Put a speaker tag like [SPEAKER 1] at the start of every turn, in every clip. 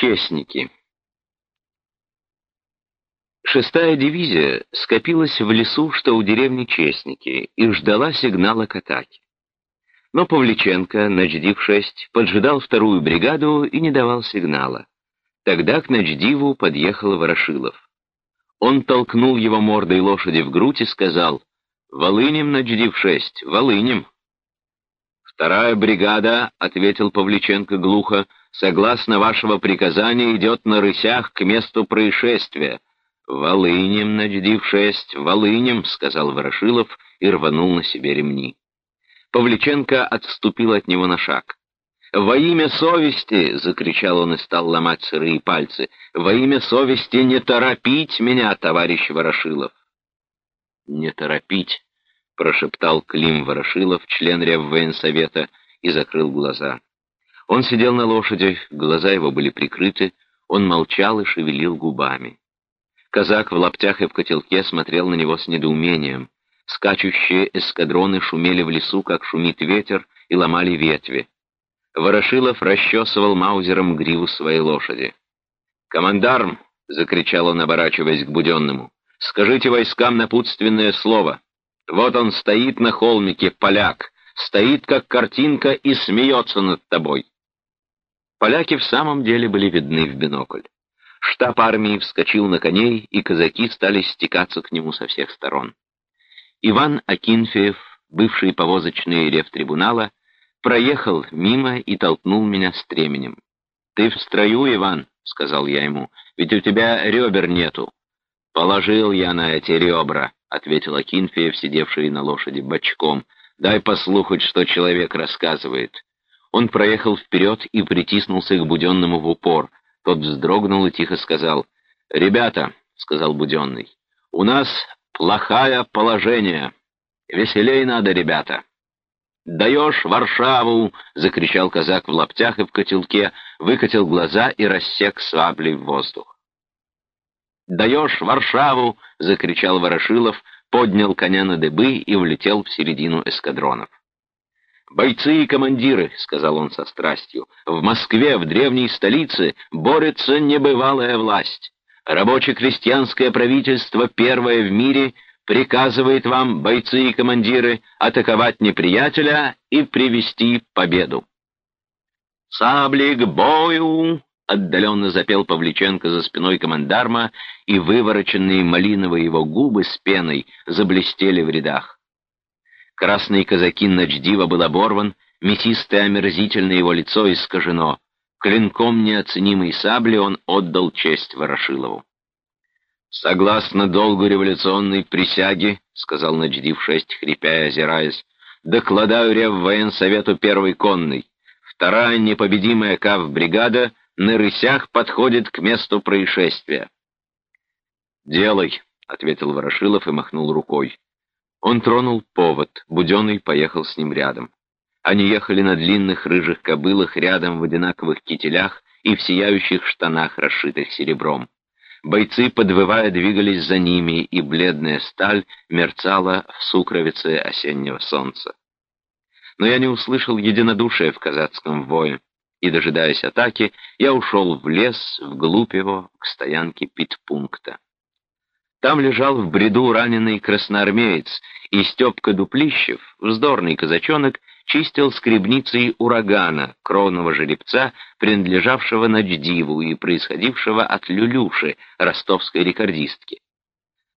[SPEAKER 1] Честники. Шестая дивизия скопилась в лесу, что у деревни Честники, и ждала сигнала к атаке. Но Павличенко, Ночдив-6, поджидал вторую бригаду и не давал сигнала. Тогда к Ночдиву подъехал Ворошилов. Он толкнул его мордой лошади в грудь и сказал «Волынем, Ночдив-6, волынем». «Вторая бригада», — ответил Павличенко глухо, — «согласно вашего приказания идет на рысях к месту происшествия». «Волынем, Ночдив-6, волынем», — сказал Ворошилов и рванул на себе ремни. Павличенко отступил от него на шаг. «Во имя совести!» — закричал он и стал ломать сырые пальцы. «Во имя совести не торопить меня, товарищ Ворошилов!» «Не торопить!» — прошептал Клим Ворошилов, член Реввоенсовета, и закрыл глаза. Он сидел на лошади, глаза его были прикрыты, он молчал и шевелил губами. Казак в лаптях и в котелке смотрел на него с недоумением. Скачущие эскадроны шумели в лесу, как шумит ветер, и ломали ветви. Ворошилов расчесывал маузером гриву своей лошади. «Командарм!» — закричал он, оборачиваясь к Буденному. «Скажите войскам напутственное слово. Вот он стоит на холмике, поляк, стоит как картинка и смеется над тобой». Поляки в самом деле были видны в бинокль. Штаб армии вскочил на коней, и казаки стали стекаться к нему со всех сторон. Иван Акинфеев, бывший повозочный рефтрибунала, проехал мимо и толкнул меня стременем. «Ты в строю, Иван?» — сказал я ему. «Ведь у тебя ребер нету». «Положил я на эти ребра», — ответил Акинфеев, сидевший на лошади бочком. «Дай послухать, что человек рассказывает». Он проехал вперед и притиснулся к Буденному в упор. Тот вздрогнул и тихо сказал. «Ребята», — сказал Буденный, — «у нас плохое положение. Веселей надо, ребята. «Даешь Варшаву!» — закричал казак в лаптях и в котелке, выкатил глаза и рассек саблей в воздух. «Даешь Варшаву!» — закричал Ворошилов, поднял коня на дыбы и влетел в середину эскадронов. «Бойцы и командиры», — сказал он со страстью, — «в Москве, в древней столице, борется небывалая власть. Рабоче-крестьянское правительство, первое в мире, приказывает вам, бойцы и командиры, атаковать неприятеля и привести победу. «Сабли к бою!» — отдаленно запел Павличенко за спиной командарма, и вывороченные малиновые его губы с пеной заблестели в рядах. Красный казаки Ночдива был оборван, мясистое омерзительное его лицо искажено. Клинком неоценимой сабли он отдал честь Ворошилову. «Согласно долгу революционной присяги», — сказал Ночдив-6, хрипя и озираясь, «докладаю рев военсовету первой конной. Вторая непобедимая КАВ-бригада на рысях подходит к месту происшествия». «Делай», — ответил Ворошилов и махнул рукой. Он тронул повод, Буденный поехал с ним рядом. Они ехали на длинных рыжих кобылах рядом в одинаковых кителях и в сияющих штанах, расшитых серебром. Бойцы, подвывая, двигались за ними, и бледная сталь мерцала в сукровице осеннего солнца. Но я не услышал единодушия в казацком вое, и, дожидаясь атаки, я ушел в лес, вглубь его, к стоянке питпункта. Там лежал в бреду раненый красноармеец, и Степка Дуплищев, вздорный казачонок, чистил скребницей урагана, кровного жеребца, принадлежавшего Ночдиву и происходившего от Люлюши, ростовской рекордистки.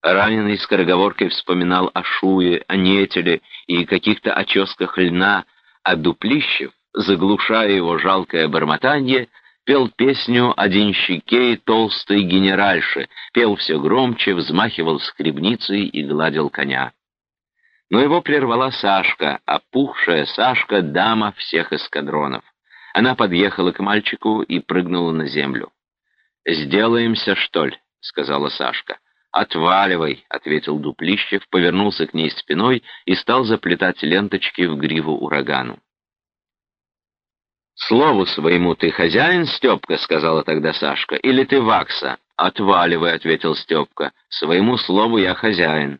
[SPEAKER 1] Раненый скороговоркой вспоминал о Шуе, о Нетеле и каких-то оческах льна, а Дуплищев, заглушая его жалкое бормотанье, пел песню о денщике и толстой генеральше, пел все громче, взмахивал скребницей и гладил коня. Но его прервала Сашка, опухшая Сашка, дама всех эскадронов. Она подъехала к мальчику и прыгнула на землю. «Сделаемся, что ли?» — сказала Сашка. «Отваливай», — ответил Дуплищев, повернулся к ней спиной и стал заплетать ленточки в гриву урагану. «Слову своему ты хозяин, Степка?» — сказала тогда Сашка. «Или ты вакса?» «Отваливай», — ответил Степка. «Своему слову я хозяин».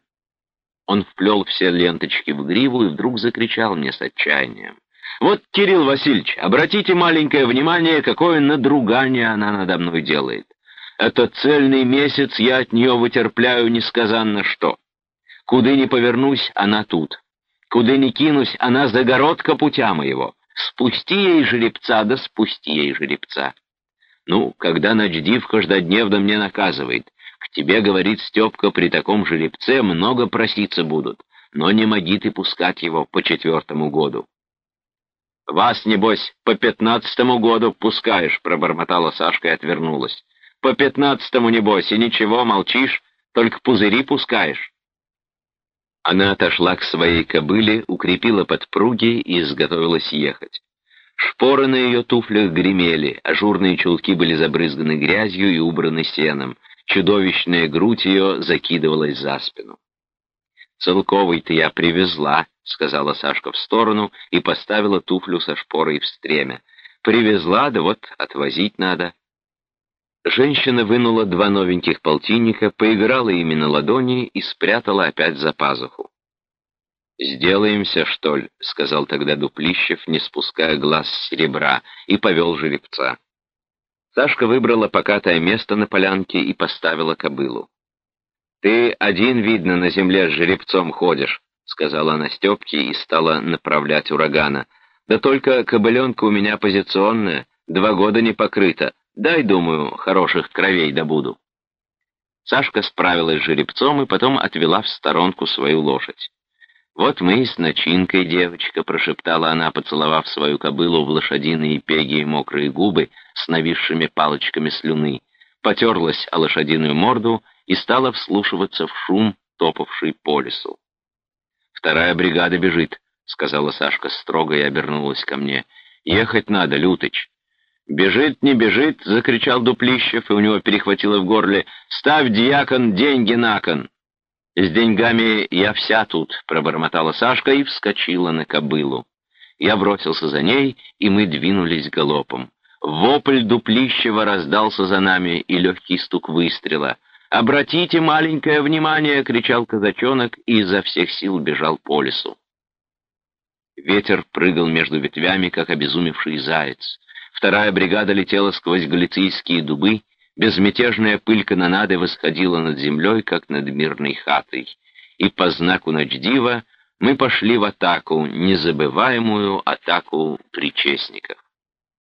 [SPEAKER 1] Он вплел все ленточки в гриву и вдруг закричал мне с отчаянием. Вот, Кирилл Васильевич, обратите маленькое внимание, какое надругание она надо мной делает. Это цельный месяц я от нее вытерпляю несказанно что. Куда ни повернусь, она тут. Куда ни кинусь, она загородка путя моего. Спусти ей жеребца, да спусти ей жеребца. Ну, когда ночдив каждодневно мне наказывает. К тебе, говорит Степка, при таком жеребце много проситься будут, но не моги ты пускать его по четвертому году. «Вас, небось, по пятнадцатому году пускаешь», — пробормотала Сашка и отвернулась. «По пятнадцатому, небось, и ничего, молчишь, только пузыри пускаешь». Она отошла к своей кобыле, укрепила подпруги и изготовилась ехать. Шпоры на ее туфлях гремели, ажурные чулки были забрызганы грязью и убраны сеном. Чудовищная грудь ее закидывалась за спину. «Целковый-то я привезла», — сказала Сашка в сторону и поставила туфлю со шпорой в стремя. «Привезла, да вот отвозить надо». Женщина вынула два новеньких полтинника, поиграла ими на ладони и спрятала опять за пазуху. «Сделаемся, что ли?» — сказал тогда Дуплищев, не спуская глаз с серебра, и повел жеребца. Сашка выбрала покатое место на полянке и поставила кобылу. «Ты один, видно, на земле с жеребцом ходишь», — сказала она Степке и стала направлять урагана. «Да только кобыленка у меня позиционная, два года не покрыта. Дай, думаю, хороших кровей добуду». Сашка справилась с жеребцом и потом отвела в сторонку свою лошадь. «Вот мы и с начинкой, девочка», — прошептала она, поцеловав свою кобылу в лошадиные пеги и мокрые губы с нависшими палочками слюны, потерлась о лошадиную морду и стала вслушиваться в шум, топавший по лесу. «Вторая бригада бежит», — сказала Сашка строго и обернулась ко мне. «Ехать надо, Лютыч». «Бежит, не бежит!» — закричал Дуплищев, и у него перехватило в горле. «Ставь, дьякон, деньги на кон!» «С деньгами я вся тут», — пробормотала Сашка и вскочила на кобылу. Я бросился за ней, и мы двинулись галопом. Вопль Дуплищева раздался за нами, и легкий стук выстрела. «Обратите маленькое внимание!» — кричал казачонок и изо всех сил бежал по лесу. Ветер прыгал между ветвями, как обезумевший заяц. Вторая бригада летела сквозь галицийские дубы, Безмятежная пыль канонады восходила над землей, как над мирной хатой, и по знаку Ночдива мы пошли в атаку, незабываемую атаку причестников.